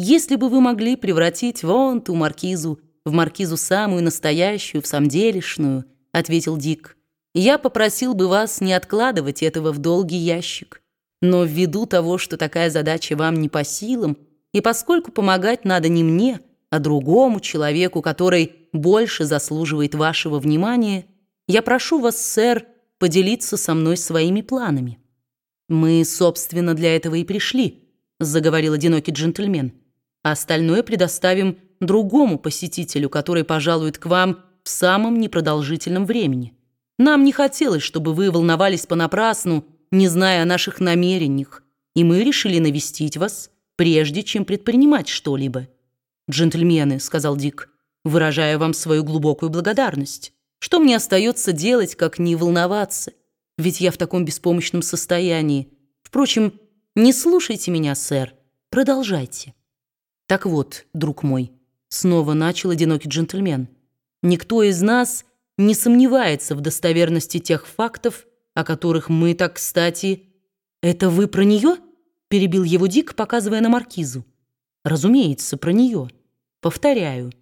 если бы вы могли превратить вон ту маркизу в маркизу самую настоящую, в самделишную, ответил Дик, я попросил бы вас не откладывать этого в долгий ящик. Но ввиду того, что такая задача вам не по силам, и поскольку помогать надо не мне, а другому человеку, который больше заслуживает вашего внимания, я прошу вас, сэр, поделиться со мной своими планами. Мы, собственно, для этого и пришли, заговорил одинокий джентльмен. А остальное предоставим другому посетителю, который пожалует к вам в самом непродолжительном времени. Нам не хотелось, чтобы вы волновались понапрасну, не зная о наших намерениях, и мы решили навестить вас, прежде чем предпринимать что-либо. «Джентльмены», — сказал Дик, — «выражая вам свою глубокую благодарность. Что мне остается делать, как не волноваться? Ведь я в таком беспомощном состоянии. Впрочем, не слушайте меня, сэр. Продолжайте». «Так вот, друг мой», — снова начал одинокий джентльмен, «никто из нас не сомневается в достоверности тех фактов, о которых мы так кстати...» «Это вы про нее?» — перебил его Дик, показывая на маркизу. «Разумеется, про нее. Повторяю,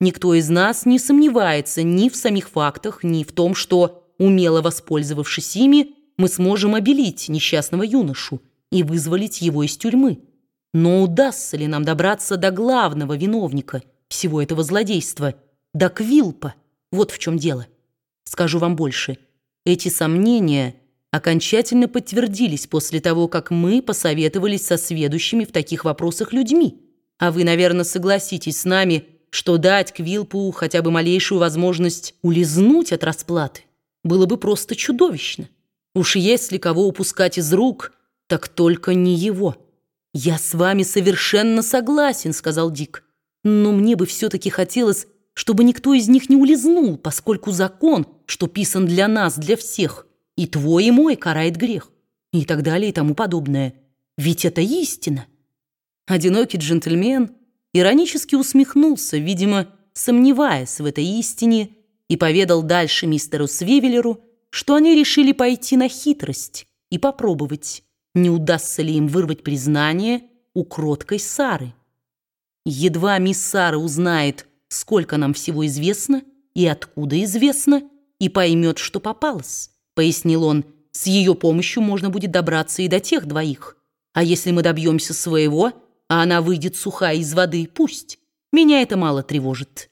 никто из нас не сомневается ни в самих фактах, ни в том, что, умело воспользовавшись ими, мы сможем обелить несчастного юношу и вызволить его из тюрьмы». Но удастся ли нам добраться до главного виновника всего этого злодейства, до Квилпа? Вот в чем дело. Скажу вам больше. Эти сомнения окончательно подтвердились после того, как мы посоветовались со сведущими в таких вопросах людьми. А вы, наверное, согласитесь с нами, что дать Квилпу хотя бы малейшую возможность улизнуть от расплаты было бы просто чудовищно. Уж если кого упускать из рук, так только не его». «Я с вами совершенно согласен», — сказал Дик. «Но мне бы все-таки хотелось, чтобы никто из них не улизнул, поскольку закон, что писан для нас, для всех, и твой, и мой карает грех, и так далее, и тому подобное. Ведь это истина». Одинокий джентльмен иронически усмехнулся, видимо, сомневаясь в этой истине, и поведал дальше мистеру Свивелеру, что они решили пойти на хитрость и попробовать не удастся ли им вырвать признание у кроткой Сары. Едва мисс Сара узнает, сколько нам всего известно и откуда известно, и поймет, что попалось, пояснил он, с ее помощью можно будет добраться и до тех двоих. А если мы добьемся своего, а она выйдет сухая из воды, пусть. Меня это мало тревожит.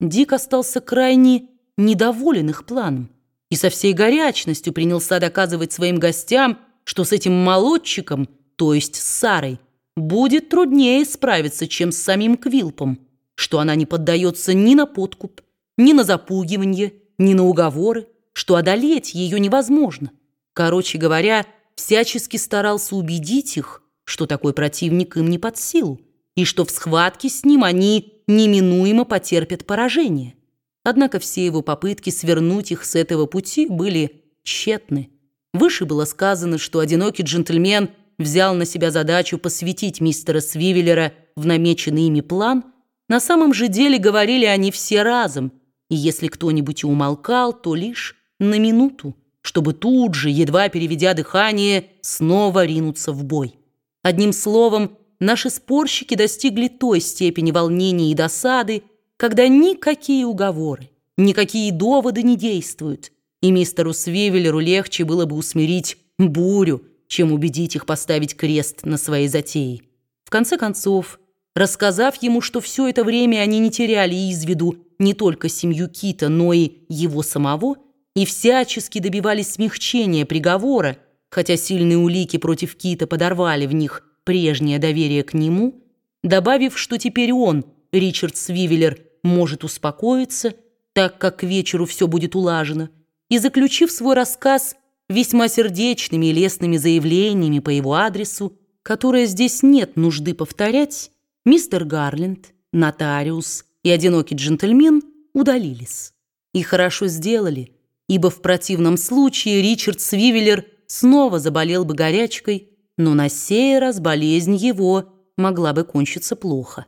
Дик остался крайне недоволен их планом и со всей горячностью принялся доказывать своим гостям, что с этим молодчиком, то есть с Сарой, будет труднее справиться, чем с самим Квилпом, что она не поддается ни на подкуп, ни на запугивание, ни на уговоры, что одолеть ее невозможно. Короче говоря, всячески старался убедить их, что такой противник им не под силу, и что в схватке с ним они неминуемо потерпят поражение. Однако все его попытки свернуть их с этого пути были тщетны. Выше было сказано, что одинокий джентльмен взял на себя задачу посвятить мистера Свивеллера в намеченный ими план. На самом же деле говорили они все разом, и если кто-нибудь и умолкал, то лишь на минуту, чтобы тут же, едва переведя дыхание, снова ринуться в бой. Одним словом, наши спорщики достигли той степени волнения и досады, когда никакие уговоры, никакие доводы не действуют, и мистеру Свивеллеру легче было бы усмирить бурю, чем убедить их поставить крест на своей затеи. В конце концов, рассказав ему, что все это время они не теряли из виду не только семью Кита, но и его самого, и всячески добивались смягчения приговора, хотя сильные улики против Кита подорвали в них прежнее доверие к нему, добавив, что теперь он, Ричард Свивеллер, может успокоиться, так как к вечеру все будет улажено, и, заключив свой рассказ весьма сердечными и лестными заявлениями по его адресу, которые здесь нет нужды повторять, мистер Гарленд, нотариус и одинокий джентльмен удалились. И хорошо сделали, ибо в противном случае Ричард Свивеллер снова заболел бы горячкой, но на сей раз болезнь его могла бы кончиться плохо.